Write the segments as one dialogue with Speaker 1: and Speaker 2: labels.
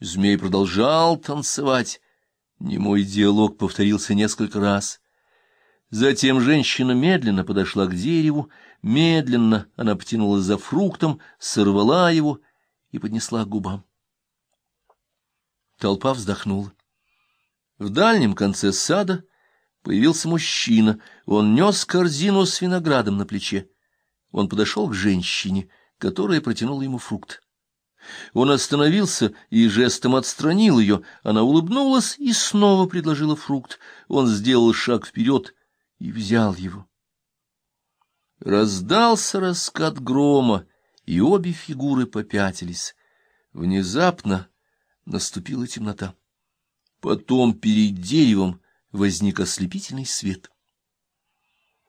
Speaker 1: Змей продолжал танцевать. Немой диалог повторился несколько раз. Затем женщина медленно подошла к дереву, медленно она потянулась за фруктом, сорвала его и поднесла к губам. Толпа вздохнула. В дальнем конце сада появился мужчина. Он нес корзину с виноградом на плече. Он подошел к женщине, которая протянула ему фрукт. Он остановился и жестом отстранил ее. Она улыбнулась и снова предложила фрукт. Он сделал шаг вперед и взял его. Раздался раскат грома, и обе фигуры попятились. Внезапно наступила темнота. Потом перед деревом возник ослепительный свет.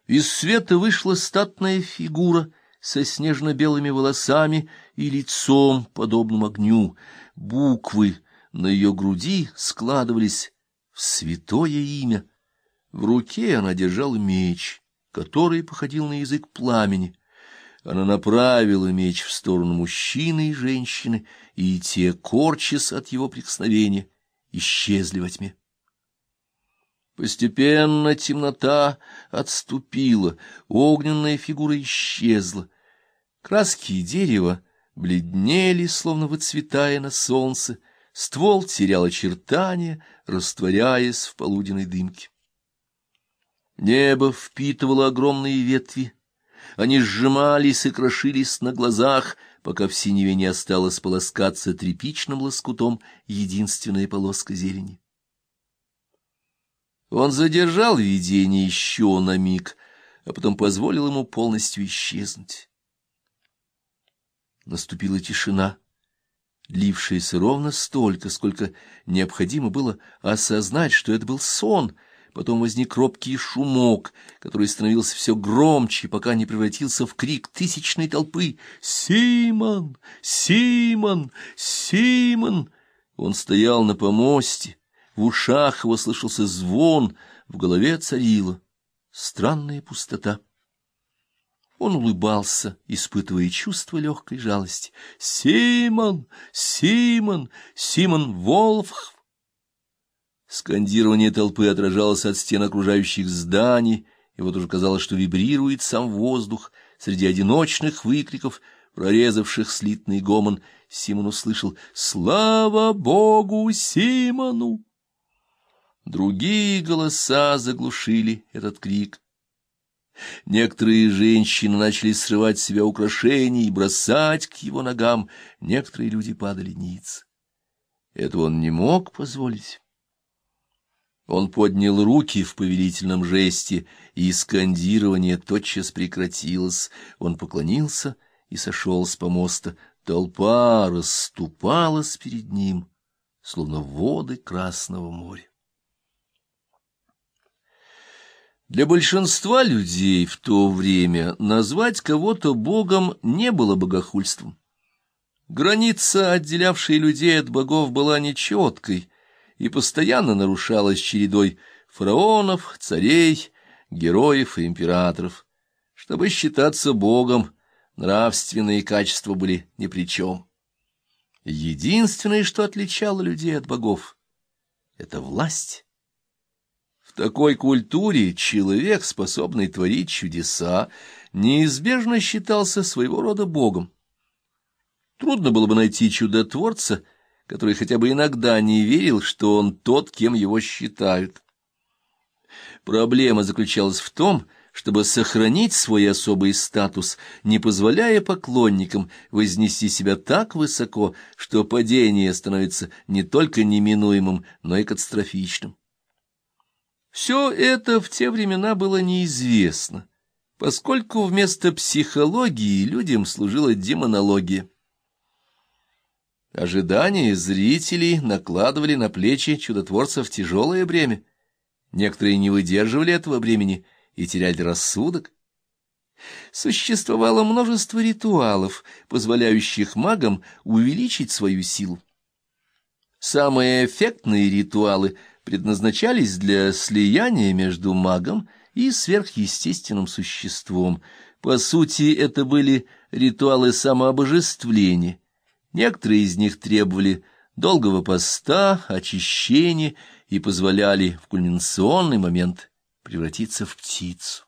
Speaker 1: Из света вышла статная фигура со снежно-белыми волосами и лицом, подобным огню. Буквы на ее груди складывались в святое имя. В руке она держала меч, который походил на язык пламени. Она направила меч в сторону мужчины и женщины, и те, корчась от его прикосновения, исчезли во тьме. Постепенно темнота отступила, огненная фигура исчезла. Краски дерева бледнели, словно выцветая на солнце, ствол терял очертания, растворяясь в полуденной дымке. Небо впитывало огромные ветви, они сжимались и крошились на глазах, пока в синеве не осталось полоскаться тряпичным лоскутом единственная полоска зелени. Он задержал видение еще на миг, а потом позволил ему полностью исчезнуть. Наступила тишина, лившаяся ровно столько, сколько необходимо было осознать, что это был сон — Потом возник робкий шумок, который становился все громче, пока не превратился в крик тысячной толпы. «Симон! Симон! Симон!» Он стоял на помосте, в ушах его слышался звон, в голове царила странная пустота. Он улыбался, испытывая чувство легкой жалости. «Симон! Симон! Симон Волфх!» Скандирование толпы отражалось от стен окружающих зданий, и вот уже казалось, что вибрирует сам воздух. Среди одиночных выкриков, прорезавших слитный гомон, Симон услышал «Слава Богу Симону!». Другие голоса заглушили этот крик. Некоторые женщины начали срывать с себя украшения и бросать к его ногам, некоторые люди падали ниц. Этого он не мог позволить. Он поднял руки в повелительном жесте, и скандирование тотчас прекратилось. Он поклонился и сошел с помоста. Толпа расступалась перед ним, словно воды Красного моря. Для большинства людей в то время назвать кого-то богом не было богохульством. Граница, отделявшая людей от богов, была нечеткой — и постоянно нарушалась чередой фараонов, царей, героев и императоров. Чтобы считаться богом, нравственные качества были ни при чем. Единственное, что отличало людей от богов, — это власть. Такой культуре человек, способный творить чудеса, неизбежно считался своего рода богом. Трудно было бы найти чудотворца — который хотя бы иногда не верил, что он тот, кем его считают. Проблема заключалась в том, чтобы сохранить свой особый статус, не позволяя поклонникам вознести себя так высоко, что падение становится не только неминуемым, но и катастрофичным. Все это в те времена было неизвестно, поскольку вместо психологии людям служила демонология. Ожидания зрителей накладывали на плечи чудотворцев тяжелое бремя. Некоторые не выдерживали этого бремени и теряли рассудок. Существовало множество ритуалов, позволяющих магам увеличить свою силу. Самые эффектные ритуалы предназначались для слияния между магом и сверхъестественным существом. По сути, это были ритуалы самообожествления — Некоторые из них требовали долгого поста, очищения и позволяли в кульминационный момент превратиться в птицу.